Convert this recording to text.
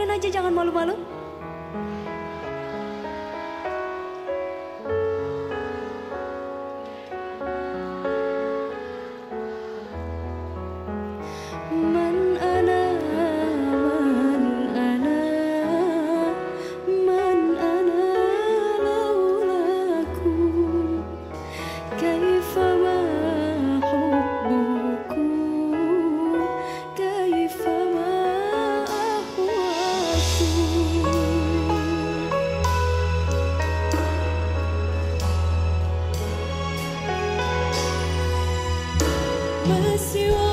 Biarin aja jangan malu-malu. mercy